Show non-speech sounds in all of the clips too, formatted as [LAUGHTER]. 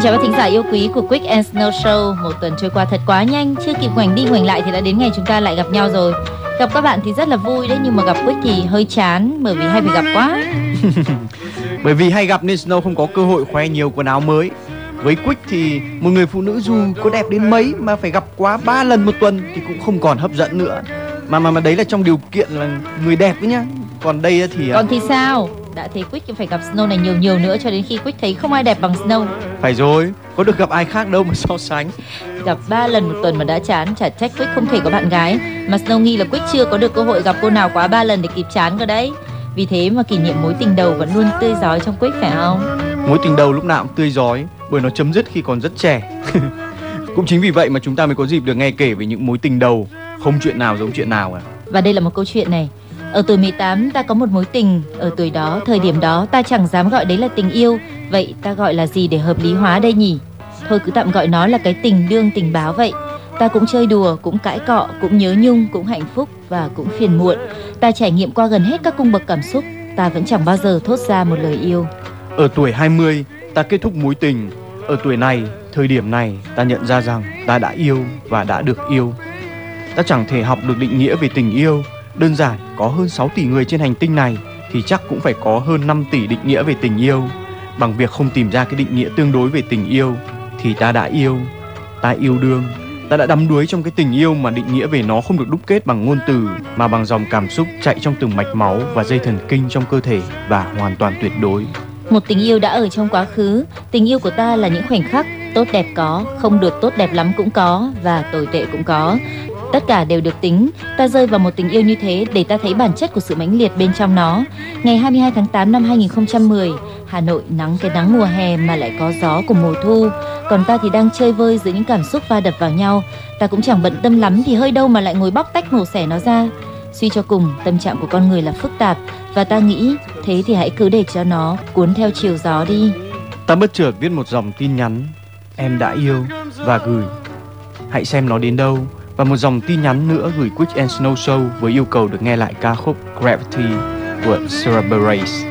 Xin chào các thính giả yêu quý của Quick and Snow Show. Một tuần trôi qua thật quá nhanh, chưa kịp ngoảnh đi ngoảnh lại thì đã đến ngày chúng ta lại gặp nhau rồi. Gặp các bạn thì rất là vui đấy, nhưng mà gặp Quick thì hơi chán bởi vì hay phải gặp quá. [LAUGHS] Bởi vì hay gặp nên Snow không có cơ hội khoe nhiều quần áo mới. Với Quick thì một người phụ nữ dù có đẹp đến mấy mà phải gặp quá 3 lần một tuần thì cũng không còn hấp dẫn nữa. Mà mà mà đấy là trong điều kiện là người đẹp đấy nhá. Còn đây thì à, Còn thì sao? Đã thấy Quick phải gặp Snow này nhiều nhiều nữa cho đến khi Quick thấy không ai đẹp bằng Snow. phải rồi, có được gặp ai khác đâu mà so sánh. Gặp 3 lần một tuần mà đã chán, chả trách Quick không thể có bạn gái. Mà Snow nghi là Quick chưa có được cơ hội gặp cô nào quá 3 lần để kịp chán cơ đấy. Vì thế mà kỷ niệm mối tình đầu vẫn luôn tươi rói trong Quick phải không? Mối tình đầu lúc nào cũng tươi rói bởi nó chấm dứt khi còn rất trẻ. [LAUGHS] cũng chính vì vậy mà chúng ta mới có dịp được nghe kể về những mối tình đầu không chuyện nào giống chuyện nào à. Và đây là một câu chuyện này. Ở tuổi 18 ta có một mối tình, ở tuổi đó, thời điểm đó ta chẳng dám gọi đấy là tình yêu, vậy ta gọi là gì để hợp lý hóa đây nhỉ? Thôi cứ tạm gọi nó là cái tình đương tình báo vậy. Ta cũng chơi đùa, cũng cãi cọ, cũng nhớ nhung, cũng hạnh phúc và cũng phiền muộn. Ta trải nghiệm qua gần hết các cung bậc cảm xúc, ta vẫn chẳng bao giờ thốt ra một lời yêu. Ở tuổi 20 ta kết thúc mối tình. Ở tuổi này, thời điểm này ta nhận ra rằng ta đã yêu và đã được yêu. Ta chẳng thể học được định nghĩa về tình yêu. Đơn giản có hơn 6 tỷ người trên hành tinh này thì chắc cũng phải có hơn 5 tỷ định nghĩa về tình yêu. Bằng việc không tìm ra cái định nghĩa tương đối về tình yêu thì ta đã yêu, ta yêu đương, ta đã đắm đuối trong cái tình yêu mà định nghĩa về nó không được đúc kết bằng ngôn từ mà bằng dòng cảm xúc chạy trong từng mạch máu và dây thần kinh trong cơ thể và hoàn toàn tuyệt đối. Một tình yêu đã ở trong quá khứ, tình yêu của ta là những khoảnh khắc tốt đẹp có, không được tốt đẹp lắm cũng có và tồi tệ cũng có. Tất cả đều được tính, ta rơi vào một tình yêu như thế để ta thấy bản chất của sự mãnh liệt bên trong nó. Ngày 22 tháng 8 năm 2010, Hà Nội nắng cái nắng mùa hè mà lại có gió của mùa thu, còn ta thì đang chơi vơi giữa những cảm xúc va đập vào nhau. Ta cũng chẳng bận tâm lắm thì hơi đâu mà lại ngồi bóc tách mổ xẻ nó ra. Suy cho cùng, tâm trạng của con người là phức tạp và ta nghĩ thế thì hãy cứ để cho nó cuốn theo chiều gió đi. Ta bất chợt viết một dòng tin nhắn Em đã yêu và gửi Hãy xem nó đến đâu và một dòng tin nhắn nữa gửi Quick and Snow Show Với yêu cầu được nghe lại ca khúc Gravity của Sarah Bareilles.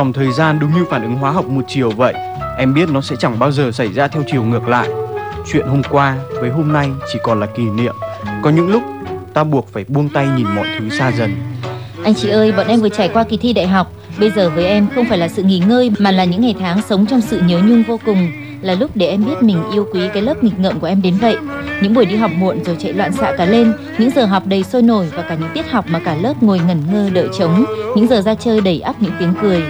Dòng thời gian đúng như phản ứng hóa học một chiều vậy. Em biết nó sẽ chẳng bao giờ xảy ra theo chiều ngược lại. Chuyện hôm qua với hôm nay chỉ còn là kỷ niệm. Có những lúc ta buộc phải buông tay nhìn mọi thứ xa dần. Anh chị ơi, bọn em vừa trải qua kỳ thi đại học. Bây giờ với em không phải là sự nghỉ ngơi mà là những ngày tháng sống trong sự nhớ nhung vô cùng. Là lúc để em biết mình yêu quý cái lớp nghịch ngợm của em đến vậy. Những buổi đi học muộn rồi chạy loạn xạ cả lên, những giờ học đầy sôi nổi và cả những tiết học mà cả lớp ngồi ngẩn ngơ đợi trống, những giờ ra chơi đầy ắp những tiếng cười.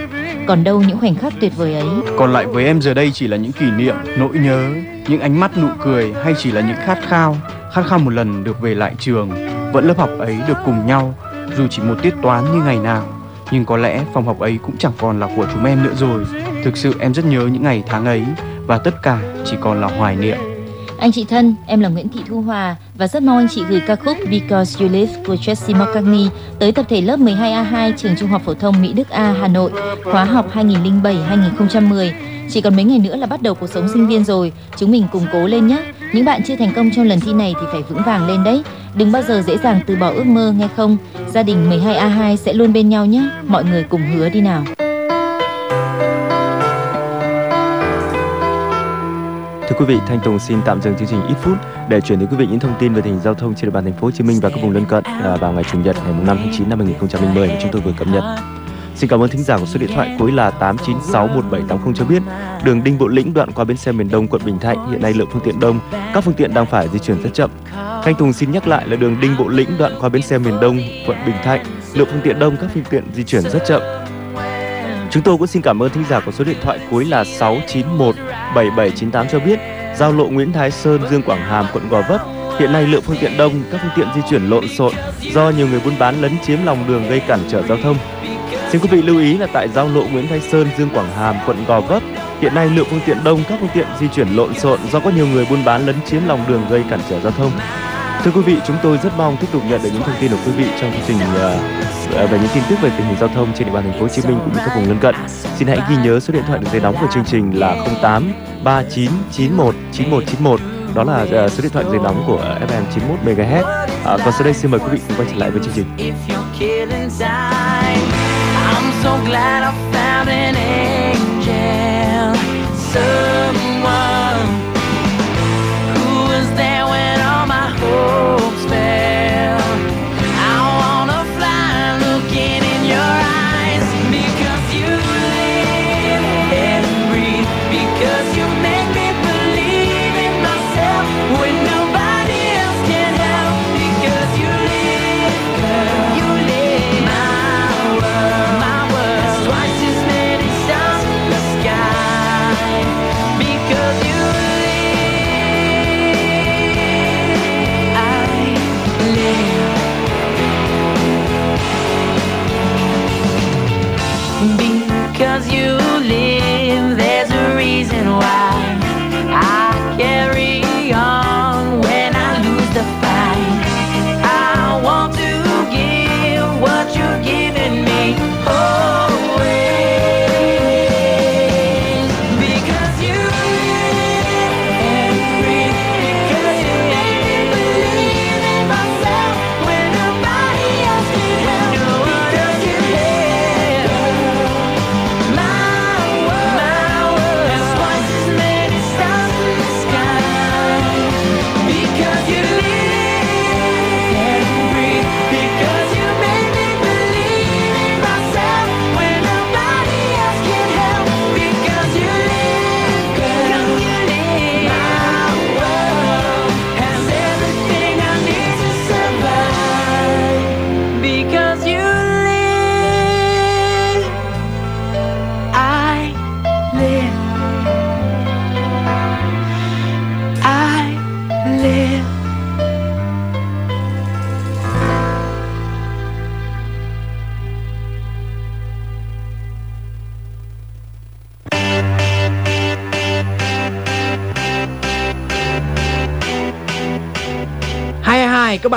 Còn đâu những khoảnh khắc tuyệt vời ấy. Còn lại với em giờ đây chỉ là những kỷ niệm, nỗi nhớ, những ánh mắt nụ cười hay chỉ là những khát khao, khát khao một lần được về lại trường, vẫn lớp học ấy được cùng nhau, dù chỉ một tiết toán như ngày nào. Nhưng có lẽ phòng học ấy cũng chẳng còn là của chúng em nữa rồi. Thực sự em rất nhớ những ngày tháng ấy và tất cả chỉ còn là hoài niệm. Anh chị thân, em là Nguyễn Thị Thu Hòa và rất mong anh chị gửi ca khúc Because You Live của Tracy McCartney tới tập thể lớp 12A2 trường Trung học phổ thông Mỹ Đức A Hà Nội, khóa học 2007-2010. Chỉ còn mấy ngày nữa là bắt đầu cuộc sống sinh viên rồi, chúng mình cùng cố lên nhé. Những bạn chưa thành công trong lần thi này thì phải vững vàng lên đấy. Đừng bao giờ dễ dàng từ bỏ ước mơ nghe không? Gia đình 12A2 sẽ luôn bên nhau nhé. Mọi người cùng hứa đi nào. Quý vị, Thanh Tùng xin tạm dừng chương trình ít phút để chuyển đến quý vị những thông tin về tình hình giao thông trên địa bàn thành phố Hồ Chí Minh và các vùng lân cận à, vào ngày chủ nhật ngày 5 tháng 9 năm 2010 mà chúng tôi vừa cập nhật. Xin cảm ơn thính giả của số điện thoại cuối là 8961780 cho biết đường Đinh Bộ Lĩnh đoạn qua bến xe miền Đông quận Bình Thạnh hiện nay lượng phương tiện đông, các phương tiện đang phải di chuyển rất chậm. Thanh Tùng xin nhắc lại là đường Đinh Bộ Lĩnh đoạn qua bến xe miền Đông quận Bình Thạnh lượng phương tiện đông, các phương tiện di chuyển rất chậm. Chúng tôi cũng xin cảm ơn thính giả có số điện thoại cuối là 6917798 cho biết giao lộ Nguyễn Thái Sơn, Dương Quảng Hàm, quận Gò Vấp hiện nay lượng phương tiện đông, các phương tiện di chuyển lộn xộn do nhiều người buôn bán lấn chiếm lòng đường gây cản trở giao thông. Xin quý vị lưu ý là tại giao lộ Nguyễn Thái Sơn, Dương Quảng Hàm, quận Gò Vấp hiện nay lượng phương tiện đông, các phương tiện di chuyển lộn xộn do có nhiều người buôn bán lấn chiếm lòng đường gây cản trở giao thông. Thưa quý vị, chúng tôi rất mong tiếp tục nhận được những thông tin của quý vị trong chương trình ờ, ờ, uh, về những tin tức về tình hình giao thông trên địa bàn thành phố Hồ Chí Minh cũng như các vùng lân cận. Xin hãy ghi nhớ số điện thoại đường dây nóng của chương trình là 08 3991 9191. Đó là uh, số điện thoại dây nóng của FM 91 MHz. À, còn sau đây xin mời quý vị cùng quay trở lại với chương trình. I'm so glad I found an angel, someone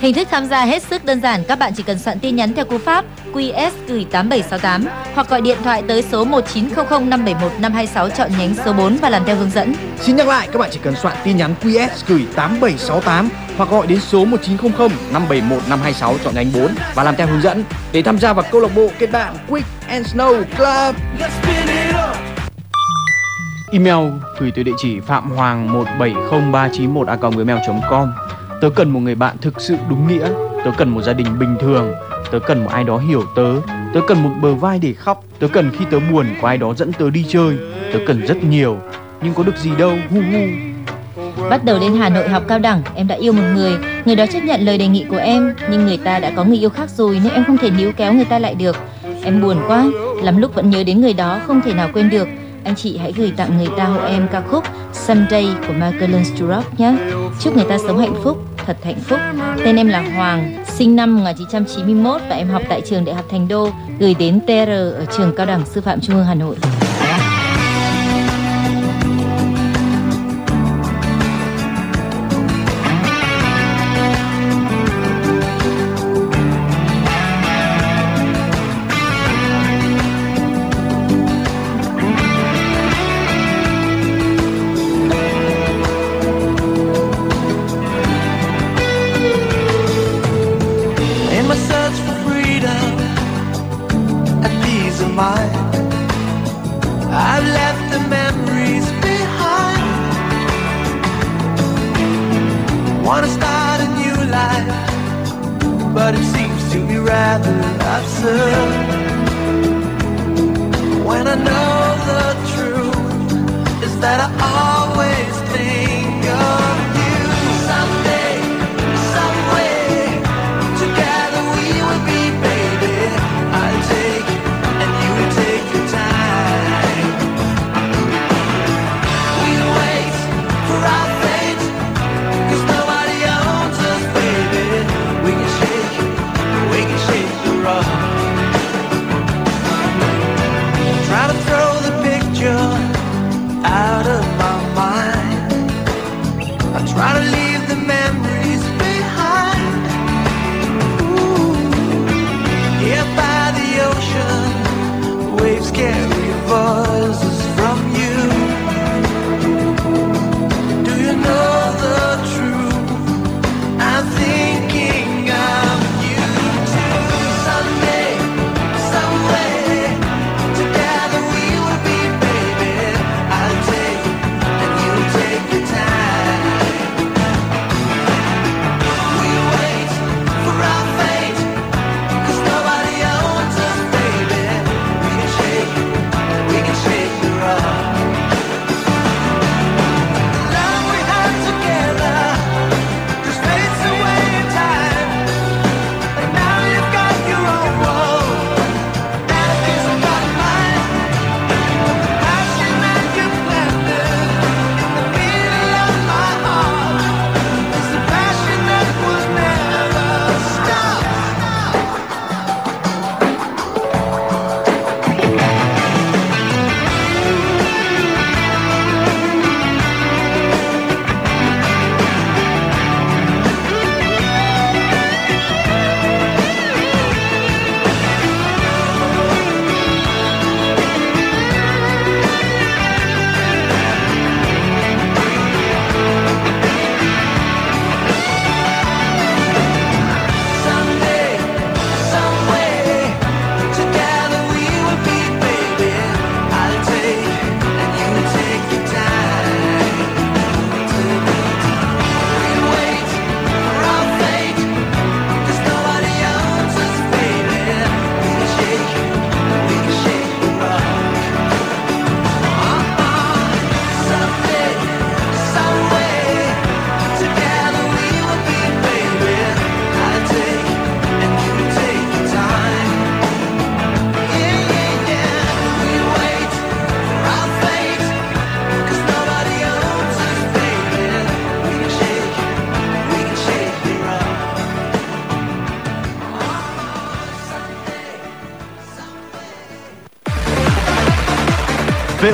Hình thức tham gia hết sức đơn giản, các bạn chỉ cần soạn tin nhắn theo cú pháp QS gửi 8768 hoặc gọi điện thoại tới số 1900 571 526 chọn nhánh số 4 và làm theo hướng dẫn. Xin nhắc lại, các bạn chỉ cần soạn tin nhắn QS gửi 8768 hoặc gọi đến số 1900 571 526 chọn nhánh 4 và làm theo hướng dẫn để tham gia vào câu lạc bộ kết bạn Quick and Snow Club. Email gửi tới địa chỉ phạm hoàng 170391 a gmail.com. Tớ cần một người bạn thực sự đúng nghĩa. Tớ cần một gia đình bình thường. Tớ cần một ai đó hiểu tớ. Tớ cần một bờ vai để khóc. Tớ cần khi tớ buồn có ai đó dẫn tớ đi chơi. Tớ cần rất nhiều, nhưng có được gì đâu. Hu hu. Bắt đầu lên Hà Nội học cao đẳng, em đã yêu một người, người đó chấp nhận lời đề nghị của em, nhưng người ta đã có người yêu khác rồi nên em không thể níu kéo người ta lại được. Em buồn quá, lắm lúc vẫn nhớ đến người đó không thể nào quên được. Anh chị hãy gửi tặng người ta hộ em ca khúc Sunday của Michael Sturrock nhé. Chúc người ta sống hạnh phúc, thật hạnh phúc. Tên em là Hoàng, sinh năm 1991 và em học tại trường Đại học Thành Đô, gửi đến TR ở trường Cao đẳng Sư phạm Trung ương Hà Nội.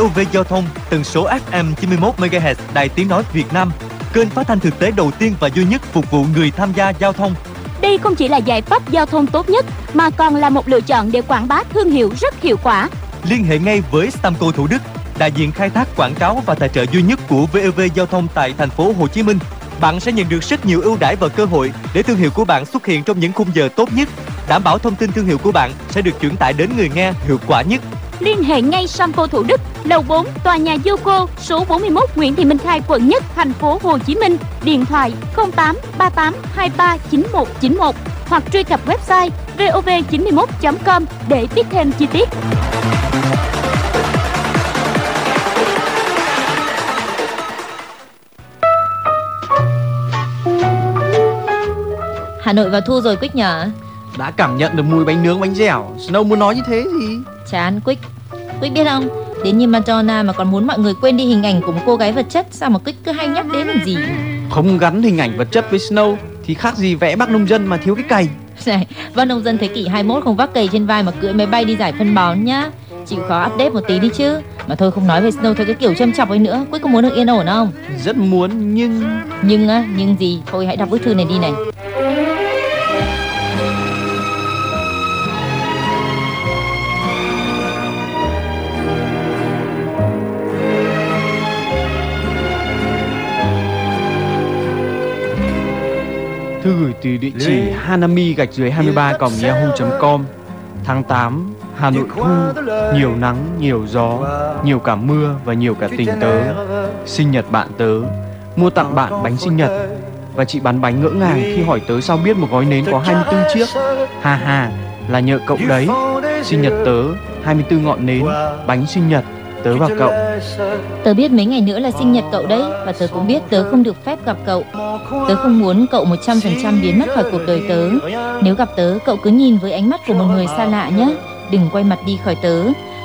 VOV Giao thông, tần số FM 91 MHz, Đài Tiếng nói Việt Nam, kênh phát thanh thực tế đầu tiên và duy nhất phục vụ người tham gia giao thông. Đây không chỉ là giải pháp giao thông tốt nhất mà còn là một lựa chọn để quảng bá thương hiệu rất hiệu quả. Liên hệ ngay với Stamco Thủ Đức, đại diện khai thác quảng cáo và tài trợ duy nhất của VOV Giao thông tại thành phố Hồ Chí Minh. Bạn sẽ nhận được rất nhiều ưu đãi và cơ hội để thương hiệu của bạn xuất hiện trong những khung giờ tốt nhất, đảm bảo thông tin thương hiệu của bạn sẽ được chuyển tải đến người nghe hiệu quả nhất. Liên hệ ngay Sampo Thủ Đức, lầu 4, tòa nhà Yoco, số 41 Nguyễn Thị Minh Khai, quận Nhất, thành phố Hồ Chí Minh. Điện thoại 08 38 23 9191 hoặc truy cập website vov91.com để biết thêm chi tiết. Hà Nội vào thu rồi Quýt nhở Đã cảm nhận được mùi bánh nướng bánh dẻo Snow muốn nói như thế gì Chán Quýt Quýt biết không? Đến như Madonna mà còn muốn mọi người quên đi hình ảnh của một cô gái vật chất Sao mà Quýt cứ hay nhắc đến làm gì? Không gắn hình ảnh vật chất với Snow Thì khác gì vẽ bác nông dân mà thiếu cái cày. Này, bác nông dân thế kỷ 21 không vác cày trên vai mà cưỡi máy bay đi giải phân bón nhá. Chịu khó update một tí đi chứ. Mà thôi không nói về Snow theo cái kiểu châm chọc ấy nữa. Quýt có muốn được yên ổn không? Rất muốn nhưng Nhưng á, nhưng gì? Thôi hãy đọc bức thư này đi này Thư gửi từ địa chỉ hanami gạch dưới 23 còng yahoo.com Tháng 8 Hà Nội thu Nhiều nắng, nhiều gió Nhiều cả mưa và nhiều cả tình tớ. Sinh nhật bạn tớ. Mua tặng bạn bánh sinh nhật. Và chị bán bánh ngỡ ngàng khi hỏi tớ sao biết một gói nến có 24 chiếc. Ha ha Là nhờ cậu đấy. Sinh nhật tớ 24 ngọn nến Bánh sinh nhật Tớ và cậu. Tớ biết mấy ngày nữa là sinh nhật cậu đấy Và tớ cũng biết tớ không được phép gặp cậu. Tớ không muốn cậu 100% biến mất khỏi cuộc đời tớ. Nếu gặp tớ, cậu cứ nhìn với ánh mắt của một người xa lạ nhé. Đừng quay mặt đi khỏi tớ.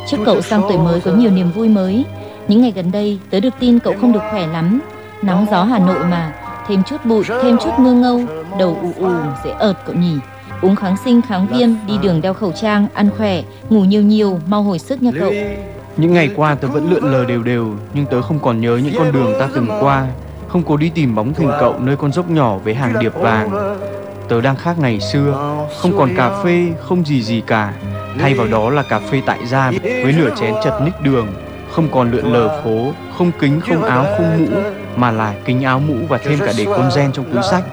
Chúc cậu sang tuổi mới có nhiều niềm vui mới. Những ngày gần đây, tớ được tin cậu không được khỏe lắm. Nắng gió Hà Nội mà. Thêm chút bụi, thêm chút mưa ngâu. Đầu ù ù, dễ ợt cậu nhỉ. Uống kháng sinh, kháng viêm, đi đường đeo khẩu trang, ăn khỏe Ngủ nhiều nhiều, mau hồi sức nha cậu những ngày qua tớ vẫn lượn lờ đều đều Nhưng tớ không còn nhớ những con đường ta từng qua. Không cố đi tìm bóng hình cậu nơi con dốc nhỏ với hàng điệp vàng. Tớ đang khác ngày xưa Không còn cà phê, không gì gì cả. Thay vào đó là cà phê tại gia Với nửa chén chật ních đường. Không còn lượn lờ phố Không kính, không áo, không mũ Mà là kính áo mũ và thêm cả để con gen trong túi sách.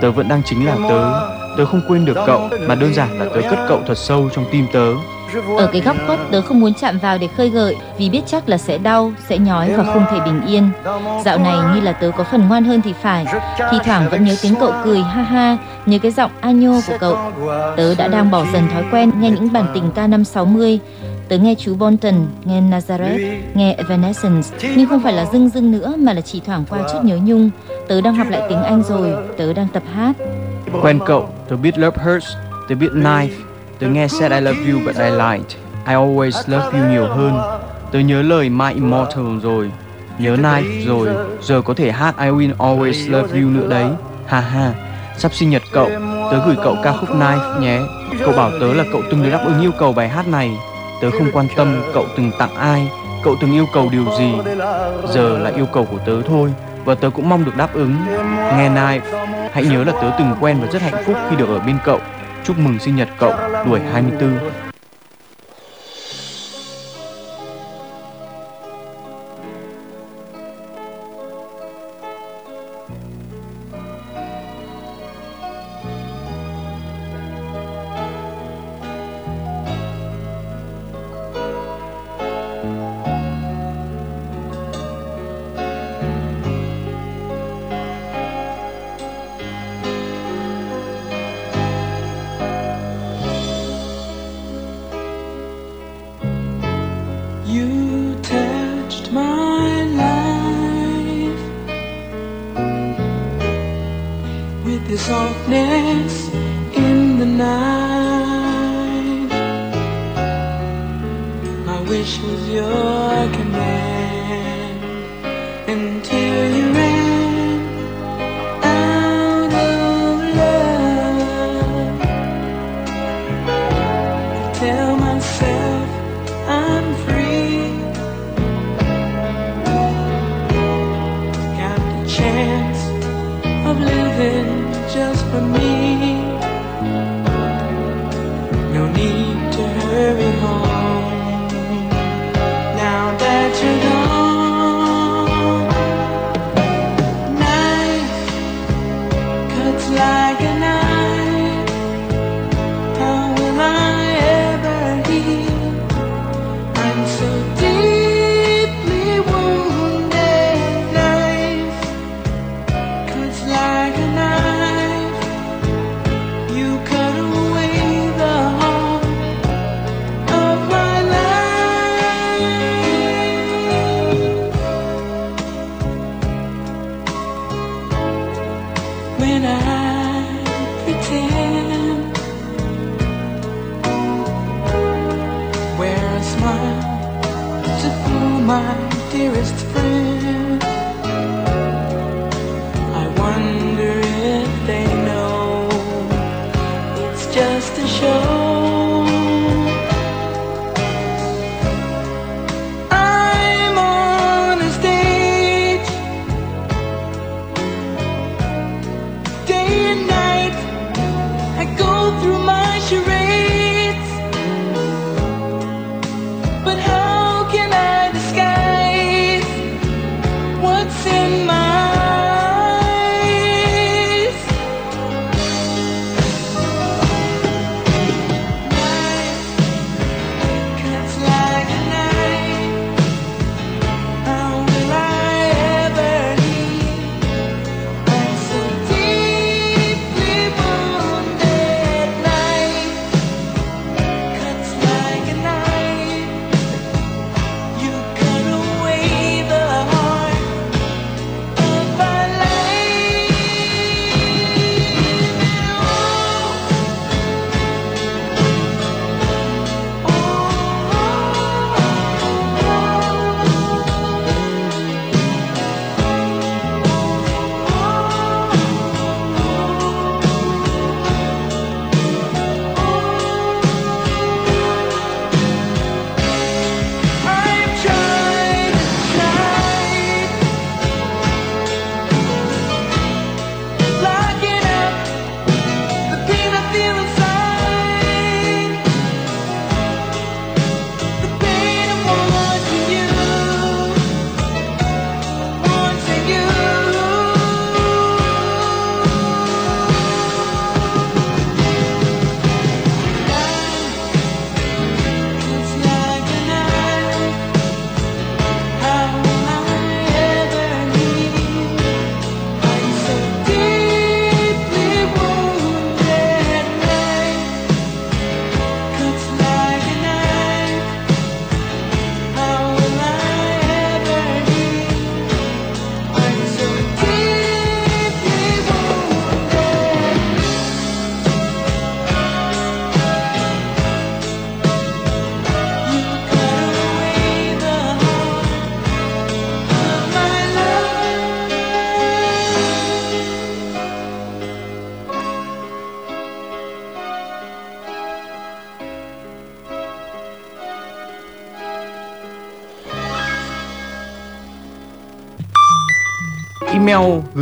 Tớ vẫn đang chính là tớ. Tớ không quên được cậu Mà đơn giản là tớ cất cậu thật sâu trong tim tớ. Ở cái góc khuất tớ không muốn chạm vào để khơi gợi Vì biết chắc là sẽ đau, sẽ nhói và không thể bình yên. Dạo này như là tớ có phần ngoan hơn thì phải. Thì thoảng vẫn nhớ tiếng cậu cười ha ha. Nhớ cái giọng Anyo của cậu. Tớ đã đang bỏ dần thói quen nghe những bản tình ca năm 60 Tớ nghe chú Bolton, nghe Nazareth, nghe Evanescence. Nhưng không phải là dưng dưng nữa mà là chỉ thoảng qua chút nhớ nhung. Tớ đang học lại tiếng Anh rồi, tớ đang tập hát. Quen cậu, tớ biết Love Hurts Tớ biết Knife Tớ nghe Said, I Love You, But I Lied. I Always Love You nhiều hơn. Tớ nhớ lời My Immortal rồi. Nhớ Knife rồi. Giờ có thể hát I Will Always Love You nữa đấy. Ha ha. Sắp sinh nhật cậu, Tớ gửi cậu ca khúc Knife nhé. Cậu bảo tớ là cậu từng được đáp ứng yêu cầu bài hát này. Tớ không quan tâm cậu từng tặng ai, Cậu từng yêu cầu điều gì. Giờ là yêu cầu của tớ thôi, Và tớ cũng mong được đáp ứng. Nghe Knife Hãy nhớ là tớ từng quen và rất hạnh phúc khi được ở bên cậu. Chúc mừng sinh nhật cậu tuổi 24 when I pretend. Wear a smile to fool my dearest friend.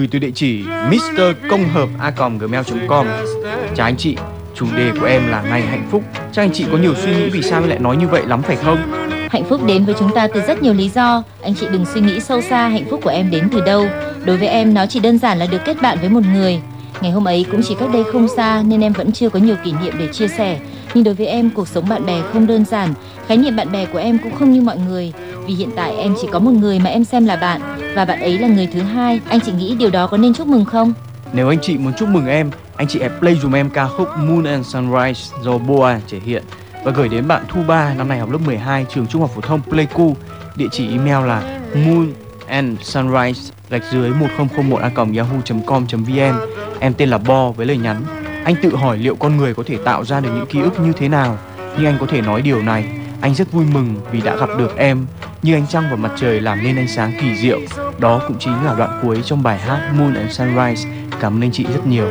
Gửi từ địa chỉ mrcônghợp@gmail.com. Chào anh chị, chủ đề của em là ngày hạnh phúc. Chắc anh chị có nhiều suy nghĩ vì sao em lại nói như vậy lắm phải không? Hạnh phúc đến với chúng ta từ rất nhiều lý do. Anh chị đừng suy nghĩ sâu xa hạnh phúc của em đến từ đâu. Đối với em nó chỉ đơn giản là được kết bạn với một người. Ngày hôm ấy cũng chỉ cách đây không xa nên em vẫn chưa có nhiều kỷ niệm để chia sẻ. Nhưng đối với em cuộc sống bạn bè không đơn giản. Khái niệm bạn bè của em cũng không như mọi người. Vì hiện tại em chỉ có một người mà em xem là bạn và bạn ấy là người thứ hai. Anh chị nghĩ điều đó có nên chúc mừng không? Nếu anh chị muốn chúc mừng em, anh chị hãy play dùm em ca khúc Moon and Sunrise do Boa thể hiện và gửi đến bạn Thu Ba năm nay học lớp 12 trường Trung học phổ thông Pleiku. Địa chỉ email là moon and sunrise gạch dưới 1001 a yahoo.com.vn. Em tên là Bo với lời nhắn. Anh tự hỏi liệu con người có thể tạo ra được những ký ức như thế nào, nhưng anh có thể nói điều này. Anh rất vui mừng vì đã gặp được em. Như ánh trăng và mặt trời làm nên ánh sáng kỳ diệu. Đó cũng chính là đoạn cuối trong bài hát Moon and Sunrise. Cảm ơn anh chị rất nhiều.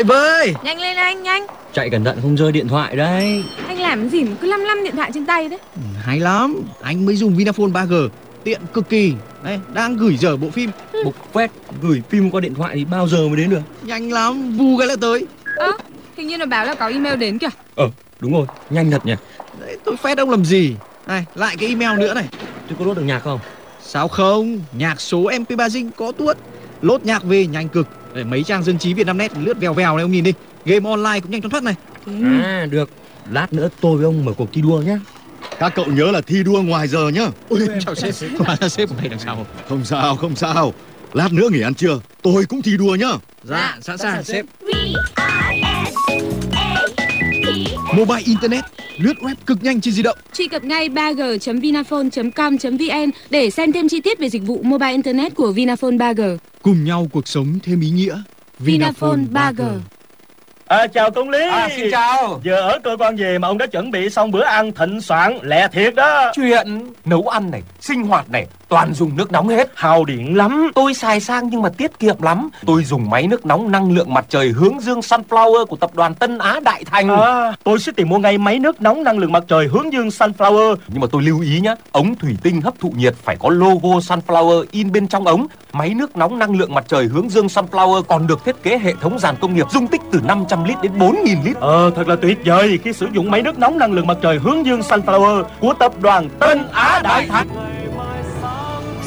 Đợi với Nhanh lên anh, nhanh. Chạy cẩn thận không rơi điện thoại đấy. Anh làm gì mà cứ lăm lăm điện thoại trên tay đấy Hay lắm. Anh mới dùng Vinaphone 3G Tiện cực kỳ. Đây đang gửi dở bộ phim. Bục phét gửi phim qua điện thoại thì bao giờ mới đến được? Nhanh lắm Vù cái là tới. Ơ, hình như là báo là có email đến kìa. Ờ đúng rồi nhanh thật nhỉ? Đấy, Tôi phét ông làm gì? Này lại cái email nữa này. Tôi có đốt được nhạc không? Sao không? Nhạc số MP3 Zing có tuốt. Lốt nhạc về nhanh cực Để mấy trang dân trí Việt Nam Net lướt vèo vèo này ông nhìn đi. Game online cũng nhanh chóng thoát này. À được. Lát nữa tôi với ông mở cuộc thi đua nhá. Các cậu nhớ là thi đua ngoài giờ nhá. Ôi chào sếp. [LAUGHS] Hóa ra sếp của mày đằng sau. Không sao không sao. Lát nữa nghỉ ăn trưa Tôi cũng thi đua nhá. Dạ sẵn sàng sếp Mobile Internet Lướt web cực nhanh trên di động Truy cập ngay 3g.vinaphone.com.vn để xem thêm chi tiết về dịch vụ mobile internet của Vinaphone 3G. Cùng nhau cuộc sống thêm ý nghĩa Vinaphone 3G. À, chào công lý À, xin chào. Giờ ở cơ quan về mà ông đã chuẩn bị xong bữa ăn thịnh soạn lẹ thiệt đó Chuyện nấu ăn này, sinh hoạt này, toàn dùng nước nóng hết. Hao điện lắm Tôi xài sang nhưng mà tiết kiệm lắm. Tôi dùng máy nước nóng năng lượng mặt trời hướng dương Sunflower của tập đoàn Tân Á Đại Thành. à, Tôi sẽ tìm mua ngay máy nước nóng năng lượng mặt trời hướng dương Sunflower Nhưng mà tôi lưu ý nhá, ống thủy tinh hấp thụ nhiệt phải có logo Sunflower in bên trong ống. Máy nước nóng năng lượng mặt trời hướng dương Sunflower còn được thiết kế hệ thống dàn công nghiệp dung tích từ 500 lít đến 4.000 lít. Ờ thật là tuyệt vời khi sử dụng máy nước nóng năng lượng mặt trời hướng dương Sunflower của tập đoàn Tân Á Đại Thành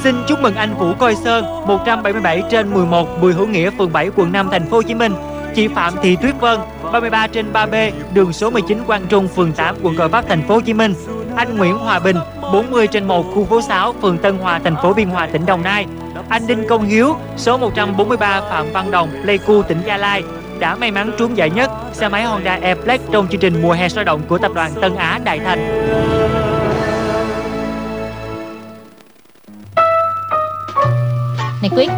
Xin chúc mừng anh Vũ Coi Sơn, 177 trên 11, Bùi Hữu Nghĩa, phường 7, quận 5, thành phố Hồ Chí Minh. Chị Phạm Thị Tuyết Vân, 33 trên 3B, đường số 19 Quang Trung, phường 8, quận Gò Vấp, thành phố Hồ Chí Minh. Anh Nguyễn Hòa Bình, 40 trên 1, khu phố 6, phường Tân Hòa, thành phố Biên Hòa, tỉnh Đồng Nai. Anh Đinh Công Hiếu, số 143 Phạm Văn Đồng, Pleiku, tỉnh Gia Lai. đã may mắn trúng giải nhất xe máy Honda e trong chương trình mùa hè sôi động của tập đoàn Tân Á Đại Thành. Này Quick,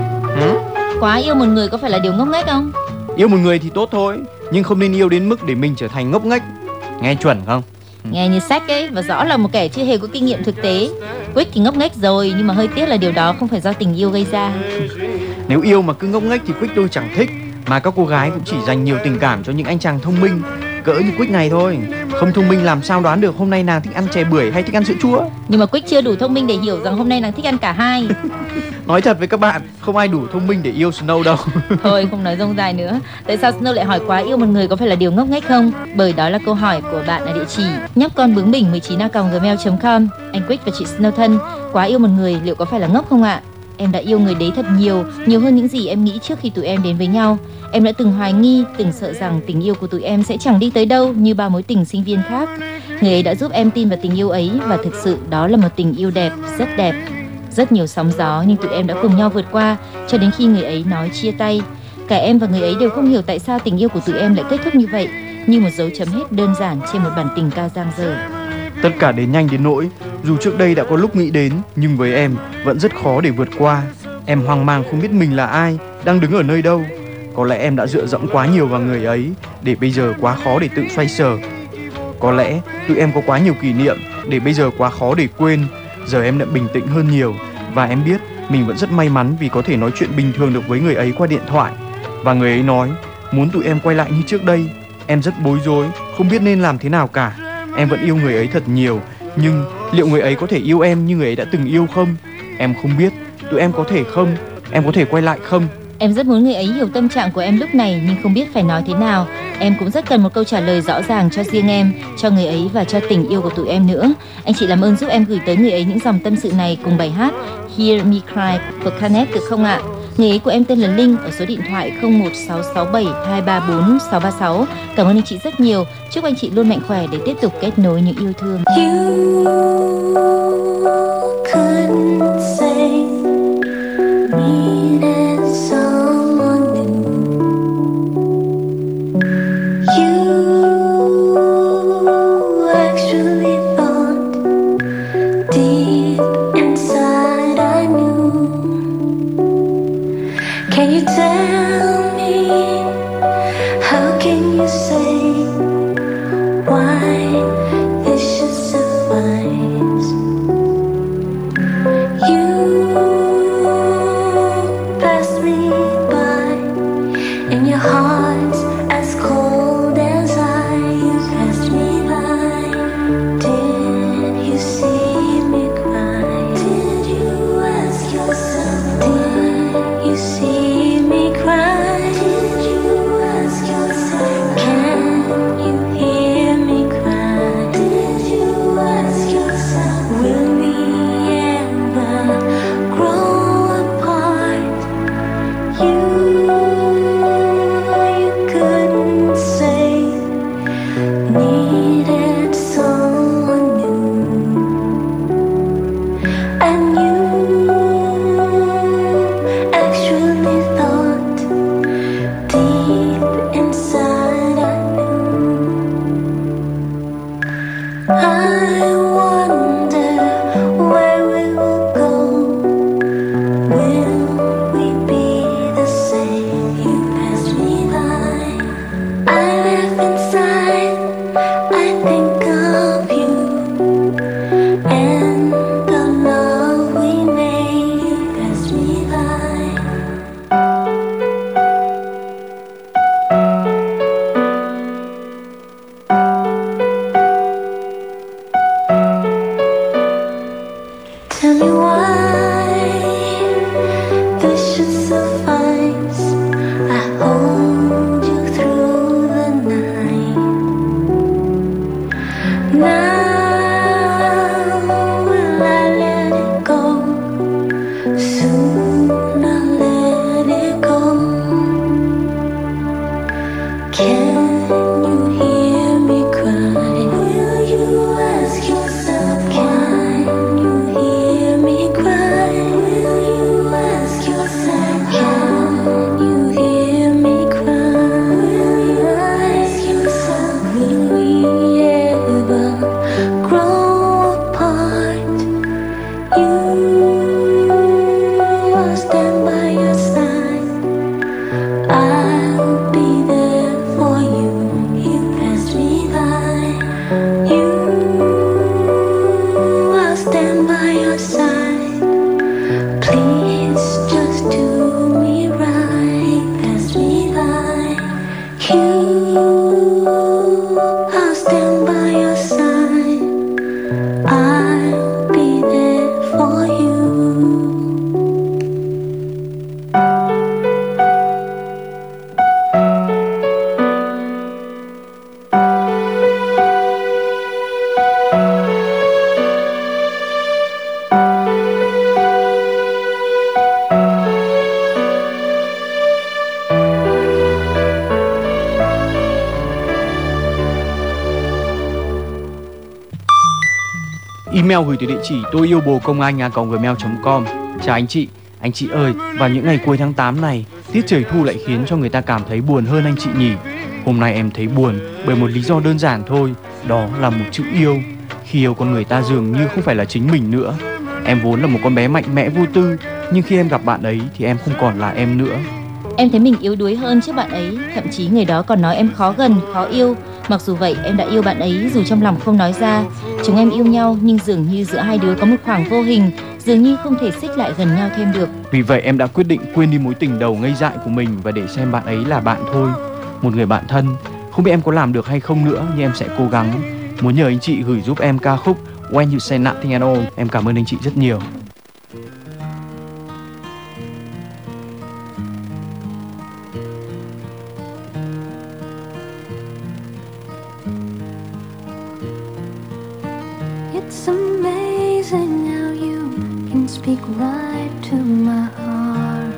quá yêu một người có phải là điều ngốc nghếch không? Yêu một người thì tốt thôi, nhưng không nên yêu đến mức để mình trở thành ngốc nghếch. Nghe chuẩn không? Nghe như sách ấy và rõ là một kẻ chưa hề có kinh nghiệm thực tế. Quick thì ngốc nghếch rồi nhưng mà hơi tiếc là điều đó không phải do tình yêu gây ra. Nếu yêu mà cứ ngốc nghếch thì Quick tôi chẳng thích. Mà các cô gái cũng chỉ dành nhiều tình cảm cho những anh chàng thông minh cỡ như Quick này thôi. Không thông minh làm sao đoán được hôm nay nàng thích ăn chè bưởi hay thích ăn sữa chua. Nhưng mà Quick chưa đủ thông minh để hiểu rằng hôm nay nàng thích ăn cả hai. [LAUGHS] Nói thật với các bạn, không ai đủ thông minh để yêu Snow đâu. [LAUGHS] Thôi không nói rông dài nữa. Tại sao Snow lại hỏi quá yêu một người có phải là điều ngốc nghếch không? Bởi đó là câu hỏi của bạn ở địa chỉ nhóc con bướng bỉnh 19 gmail.com. Anh Quick và chị Snow thân, quá yêu một người liệu có phải là ngốc không ạ? Em đã yêu người đấy thật nhiều, nhiều hơn những gì em nghĩ trước khi tụi em đến với nhau. Em đã từng hoài nghi, từng sợ rằng tình yêu của tụi em sẽ chẳng đi tới đâu như bao mối tình sinh viên khác. Người ấy đã giúp em tin vào tình yêu ấy và thực sự đó là một tình yêu đẹp, rất đẹp. Rất nhiều sóng gió nhưng tụi em đã cùng nhau vượt qua cho đến khi người ấy nói chia tay. Cả em và người ấy đều không hiểu tại sao tình yêu của tụi em lại kết thúc như vậy, như một dấu chấm hết đơn giản trên một bản tình ca giang dở. Tất cả đến nhanh đến nỗi dù trước đây đã có lúc nghĩ đến nhưng với em vẫn rất khó để vượt qua. Em hoang mang không biết mình là ai, đang đứng ở nơi đâu. Có lẽ em đã dựa dẫm quá nhiều vào người ấy để bây giờ quá khó để tự xoay sở. Có lẽ tụi em có quá nhiều kỷ niệm để bây giờ quá khó để quên. Giờ em đã bình tĩnh hơn nhiều và em biết mình vẫn rất may mắn vì có thể nói chuyện bình thường được với người ấy qua điện thoại. Và người ấy nói muốn tụi em quay lại như trước đây. Em rất bối rối, không biết nên làm thế nào cả. Em vẫn yêu người ấy thật nhiều, nhưng liệu người ấy có thể yêu em như người ấy đã từng yêu không? Em không biết, tụi em có thể không? Em có thể quay lại không? Em rất muốn người ấy hiểu tâm trạng của em lúc này nhưng không biết phải nói thế nào. Em cũng rất cần một câu trả lời rõ ràng cho riêng em, cho người ấy và cho tình yêu của tụi em nữa. Anh chị làm ơn giúp em gửi tới người ấy những dòng tâm sự này cùng bài hát Hear Me Cry của Canet được không ạ? À? Ấy của em tên là Linh, ở số điện thoại 01667 234 636. Cảm ơn anh chị rất nhiều. Chúc anh chị luôn mạnh khỏe để tiếp tục kết nối những yêu thương. couldn't say 好 Email gửi tới địa chỉ tôi yêu bồ công anh gmail.com. Chào anh chị, anh chị ơi, vào những ngày cuối tháng 8 này, tiết trời thu lại khiến cho người ta cảm thấy buồn hơn anh chị nhỉ. Hôm nay em thấy buồn bởi một lý do đơn giản thôi, đó là một chữ yêu. Khi yêu con người ta dường như không phải là chính mình nữa. Em vốn là một con bé mạnh mẽ vô tư, nhưng khi em gặp bạn ấy thì em không còn là em nữa. Em thấy mình yếu đuối hơn trước bạn ấy, thậm chí người đó còn nói em khó gần, khó yêu. Mặc dù vậy, em đã yêu bạn ấy dù trong lòng không nói ra. Chúng em yêu nhau nhưng dường như giữa hai đứa có một khoảng vô hình, dường như không thể xích lại gần nhau thêm được. Vì vậy em đã quyết định quên đi mối tình đầu ngây dại của mình và để xem bạn ấy là bạn thôi. Một người bạn thân. Không biết em có làm được hay không nữa nhưng em sẽ cố gắng. Muốn nhờ anh chị gửi giúp em ca khúc When You Say Nothing At All. Em cảm ơn anh chị rất nhiều. It's amazing how you can speak right to my heart.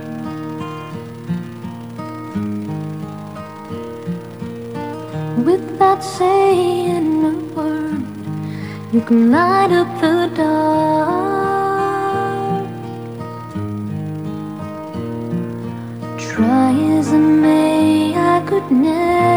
Without saying a word, you can light up the dark. Try as I may, I could never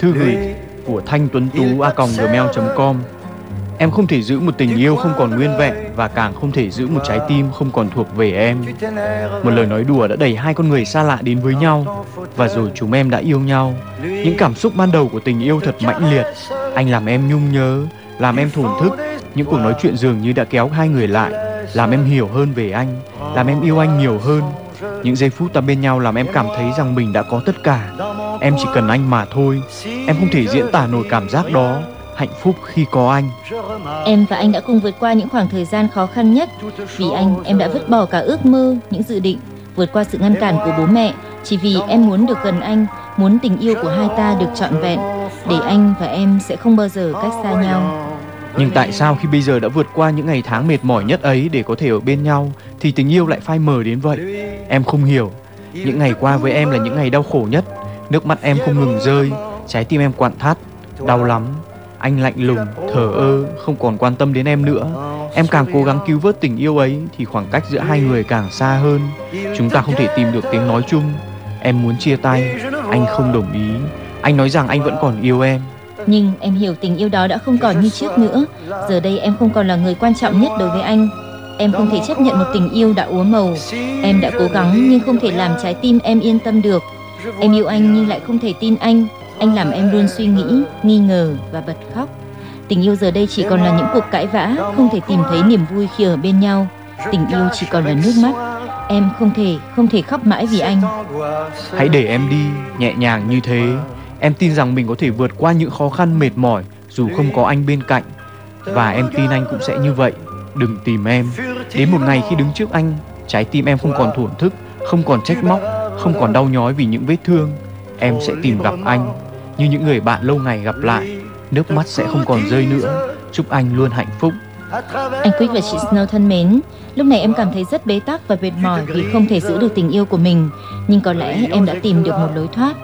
Thư gửi của Thanh Tuấn Tú a gmail.com Em không thể giữ một tình yêu không còn nguyên vẹn và càng không thể giữ một trái tim không còn thuộc về em. Một lời nói đùa đã đẩy hai con người xa lạ đến với nhau và rồi chúng em đã yêu nhau. Những cảm xúc ban đầu của tình yêu thật mãnh liệt. Anh làm em nhung nhớ, làm em thổn thức. Những cuộc nói chuyện dường như đã kéo hai người lại, làm em hiểu hơn về anh, làm em yêu anh nhiều hơn. Những giây phút ta bên nhau làm em cảm thấy rằng mình đã có tất cả. Em chỉ cần anh mà thôi. Em không thể diễn tả nổi cảm giác đó. Hạnh phúc khi có anh. Em và anh đã cùng vượt qua những khoảng thời gian khó khăn nhất. Vì anh, em đã vứt bỏ cả ước mơ, những dự định, vượt qua sự ngăn cản của bố mẹ. Chỉ vì em muốn được gần anh, muốn tình yêu của hai ta được trọn vẹn. Để anh và em sẽ không bao giờ cách xa nhau. Nhưng tại sao khi bây giờ đã vượt qua những ngày tháng mệt mỏi nhất ấy để có thể ở bên nhau thì tình yêu lại phai mờ đến vậy? Em không hiểu. Những ngày qua với em là những ngày đau khổ nhất. Nước mắt em không ngừng rơi, trái tim em quặn thắt, đau lắm. Anh lạnh lùng, thờ ơ, không còn quan tâm đến em nữa. Em càng cố gắng cứu vớt tình yêu ấy thì khoảng cách giữa hai người càng xa hơn. Chúng ta không thể tìm được tiếng nói chung. Em muốn chia tay, anh không đồng ý. Anh nói rằng anh vẫn còn yêu em. Nhưng em hiểu tình yêu đó đã không còn như trước nữa. Giờ đây em không còn là người quan trọng nhất đối với anh. Em không thể chấp nhận một tình yêu đã úa màu. Em đã cố gắng nhưng không thể làm trái tim em yên tâm được. Em yêu anh nhưng lại không thể tin anh. Anh làm em luôn suy nghĩ, nghi ngờ và bật khóc. Tình yêu giờ đây chỉ còn là những cuộc cãi vã, không thể tìm thấy niềm vui khi ở bên nhau. Tình yêu chỉ còn là nước mắt. Em không thể, không thể khóc mãi vì anh. Hãy để em đi, nhẹ nhàng như thế. Em tin rằng mình có thể vượt qua những khó khăn mệt mỏi dù không có anh bên cạnh. Và em tin anh cũng sẽ như vậy. Đừng tìm em. Đến một ngày khi đứng trước anh, trái tim em không còn thổn thức, không còn trách móc, không còn đau nhói vì những vết thương. Em sẽ tìm gặp anh như những người bạn lâu ngày gặp lại. Nước mắt sẽ không còn rơi nữa. Chúc anh luôn hạnh phúc. Anh Quick và chị Snow thân mến, lúc này em cảm thấy rất bế tắc và mệt mỏi vì không thể giữ được tình yêu của mình. Nhưng có lẽ em đã tìm được một lối thoát.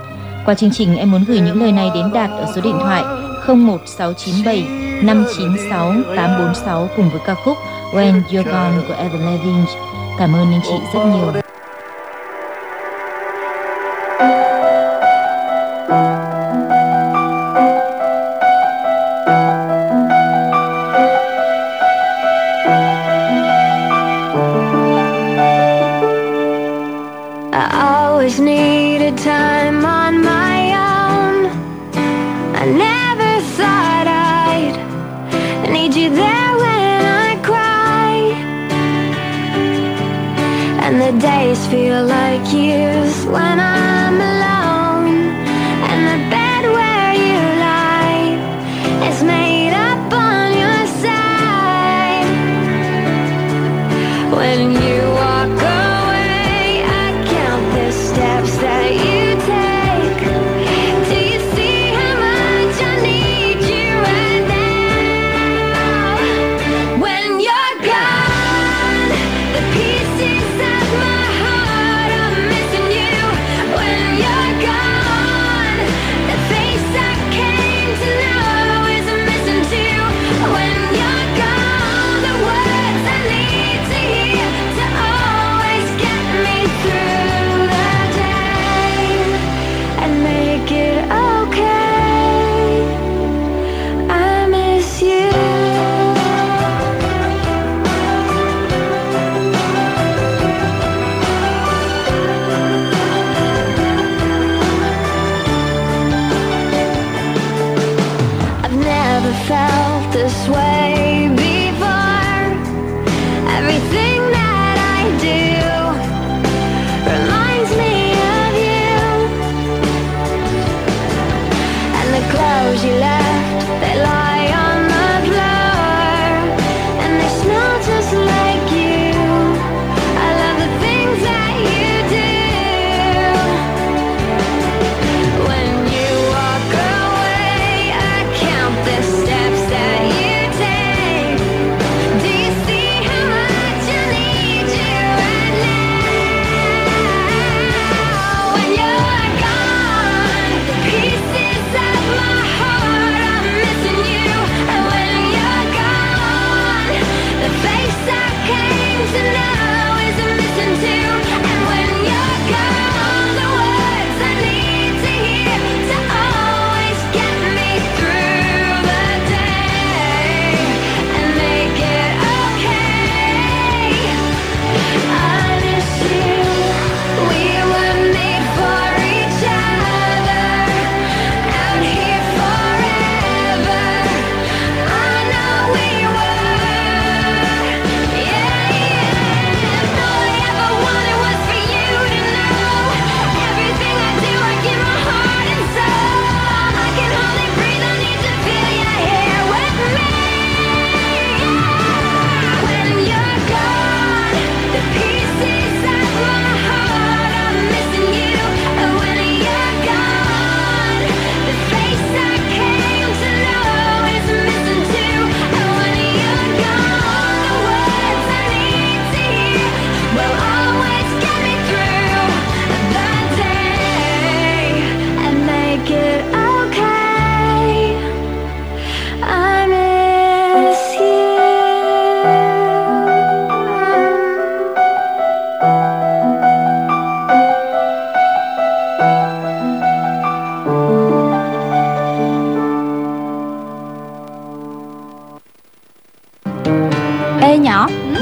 Qua chương trình, em muốn gửi những lời này đến Đạt ở số điện thoại 01697 596 846 cùng với ca khúc When You're Gone của Evan Levine. Cảm ơn anh chị rất nhiều.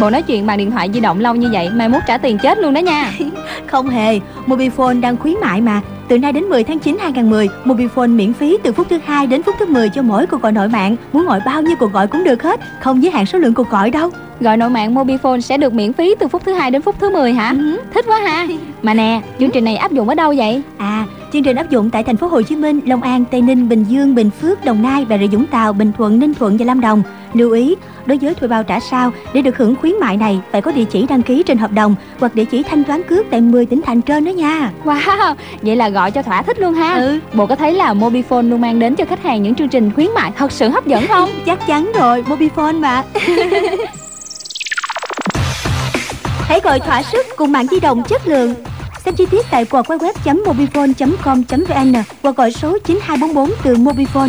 Bộ nói chuyện bằng điện thoại di động lâu như vậy Mai mốt trả tiền chết luôn đó nha [LAUGHS] Không hề, Mobifone đang khuyến mại mà. Từ nay đến 10 tháng 9 2010, Mobifone miễn phí từ phút thứ hai đến phút thứ 10 cho mỗi cuộc gọi nội mạng. Muốn gọi bao nhiêu cuộc gọi cũng được hết, không giới hạn số lượng cuộc gọi đâu. Gọi nội mạng Mobifone sẽ được miễn phí từ phút thứ hai đến phút thứ 10 hả? Thích quá ha. Mà nè, chương trình này áp dụng ở đâu vậy? À, chương trình áp dụng tại thành phố Hồ Chí Minh, Long An, Tây Ninh, Bình Dương, Bình Phước, Đồng Nai, Bà Rịa Vũng Tàu, Bình Thuận, Ninh Thuận và Lâm Đồng. Lưu ý, đối với thuê bao trả sao để được hưởng khuyến mại này phải có địa chỉ đăng ký trên hợp đồng hoặc địa chỉ thanh toán cước tại 10 tỉnh thành trên đó nha. Wow, vậy là gọi cho thỏa thích luôn ha. Ừ. Bộ có thấy là Mobifone luôn mang đến cho khách hàng những chương trình khuyến mại thật sự hấp dẫn không? [LAUGHS] Chắc chắn rồi, Mobifone mà. [LAUGHS] Hãy gọi thỏa sức cùng mạng di động chất lượng. Xem chi tiết tại quạt web.mobifone.com.vn hoặc gọi số 9244 từ Mobifone.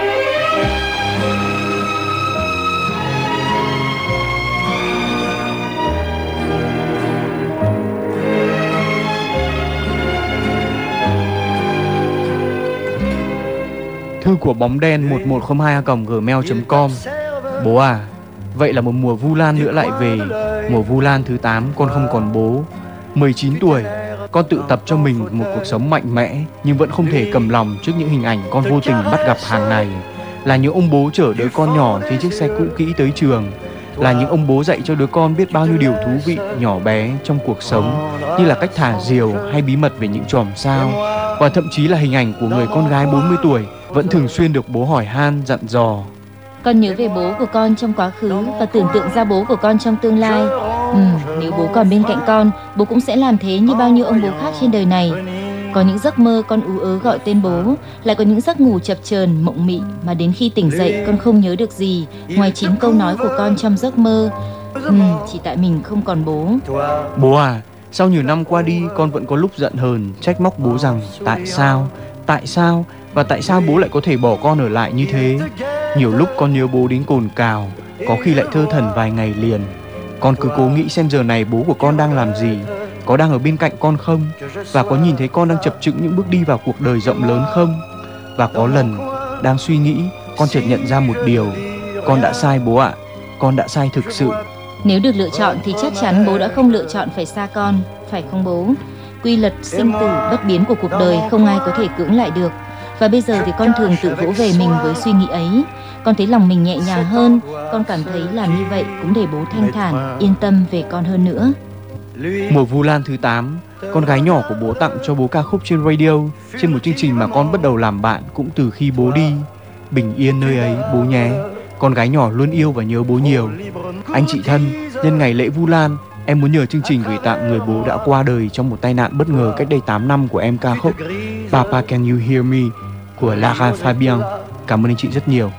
Thư của bóng đen 1102a.gmail.com Bố à, vậy là một mùa Vu Lan nữa lại về. Mùa Vu Lan thứ 8 con không còn bố. 19 tuổi, con tự tập cho mình một cuộc sống mạnh mẽ Nhưng vẫn không thể cầm lòng trước những hình ảnh con vô tình bắt gặp hàng ngày. Là những ông bố chở đứa con nhỏ trên chiếc xe cũ kỹ tới trường. Là những ông bố dạy cho đứa con biết bao nhiêu điều thú vị nhỏ bé trong cuộc sống như là cách thả diều hay bí mật về những chòm sao và thậm chí là hình ảnh của người con gái 40 tuổi vẫn thường xuyên được bố hỏi han dặn dò Con nhớ về bố của con trong quá khứ và tưởng tượng ra bố của con trong tương lai. Ừ, nếu bố còn bên cạnh con, bố cũng sẽ làm thế như bao nhiêu ông bố khác trên đời này. Có những giấc mơ con ú ớ gọi tên bố, lại có những giấc ngủ chập chờn mộng mị mà đến khi tỉnh dậy con không nhớ được gì ngoài chính câu nói của con trong giấc mơ. Ừ, chỉ tại mình không còn bố. Bố à, sau nhiều năm qua đi con vẫn có lúc giận hờn trách móc bố rằng tại sao, tại sao và tại sao bố lại có thể bỏ con ở lại như thế. Nhiều lúc con nhớ bố đến cồn cào, có khi lại thơ thần vài ngày liền. Con cứ cố nghĩ xem giờ này bố của con đang làm gì, có đang ở bên cạnh con không và có nhìn thấy con đang chập chững những bước đi vào cuộc đời rộng lớn không. Và có lần đang suy nghĩ, con chợt nhận ra một điều, con đã sai bố ạ, con đã sai thực sự. Nếu được lựa chọn thì chắc chắn bố đã không lựa chọn phải xa con, phải không bố? Quy luật sinh tử bất biến của cuộc đời không ai có thể cưỡng lại được. Và bây giờ thì con thường tự vỗ về mình với suy nghĩ ấy. Con thấy lòng mình nhẹ nhàng hơn, con cảm thấy làm như vậy cũng để bố thanh thản, yên tâm về con hơn nữa. Mùa Vu Lan thứ 8, con gái nhỏ của bố tặng cho bố ca khúc trên radio trên một chương trình mà con bắt đầu làm bạn cũng từ khi bố đi. Bình yên nơi ấy bố nhé. Con gái nhỏ luôn yêu và nhớ bố nhiều. Anh chị thân, nhân ngày lễ Vu Lan, em muốn nhờ chương trình gửi tặng người bố đã qua đời trong một tai nạn bất ngờ cách đây 8 năm của em ca khúc Papa Can You Hear Me của Lara Fabian. Cảm ơn anh chị rất nhiều.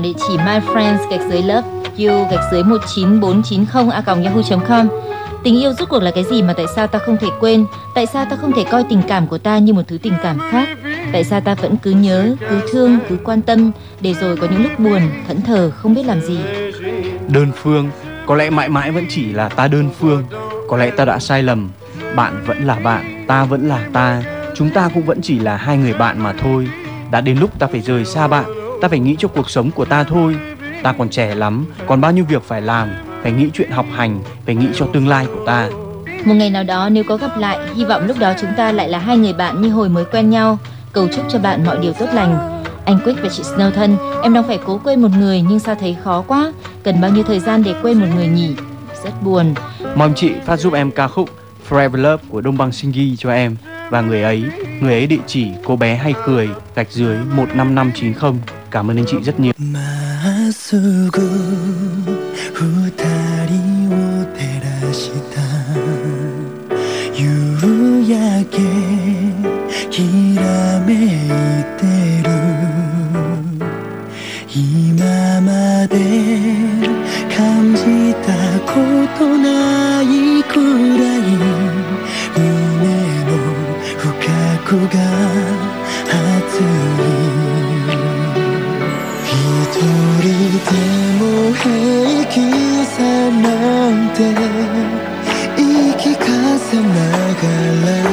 Bạn địa chỉ myfriends gạch dưới love you gạch dưới 19490 a yahoo.com Tình yêu rốt cuộc là cái gì mà tại sao ta không thể quên? Tại sao ta không thể coi tình cảm của ta như một thứ tình cảm khác? Tại sao ta vẫn cứ nhớ, cứ thương, cứ quan tâm để rồi có những lúc buồn, thẫn thờ không biết làm gì? Đơn phương, có lẽ mãi mãi vẫn chỉ là ta đơn phương. Có lẽ ta đã sai lầm. Bạn vẫn là bạn, ta vẫn là ta. Chúng ta cũng vẫn chỉ là hai người bạn mà thôi. Đã đến lúc ta phải rời xa bạn, ta phải nghĩ cho cuộc sống của ta thôi. Ta còn trẻ lắm, còn bao nhiêu việc phải làm, phải nghĩ chuyện học hành, phải nghĩ cho tương lai của ta. Một ngày nào đó nếu có gặp lại, hy vọng lúc đó chúng ta lại là hai người bạn như hồi mới quen nhau. Cầu chúc cho bạn mọi điều tốt lành. Anh Quick và chị Snow thân, em đang phải cố quên một người nhưng sao thấy khó quá. Cần bao nhiêu thời gian để quên một người nhỉ? Rất buồn. Mong chị phát giúp em ca khúc Forever Love của Đông Băng Shingi cho em và người ấy, người ấy địa chỉ cô bé hay cười gạch dưới 15590. Cảm ơn anh chị rất nhiều. まっすぐ二人を照らした夕焼けきらめいてる今まで感じたことない 僕が熱い一人でも平気さなんて言い聞かせながら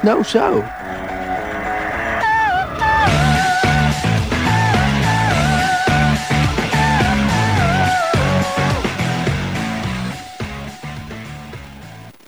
Quick and Snow Show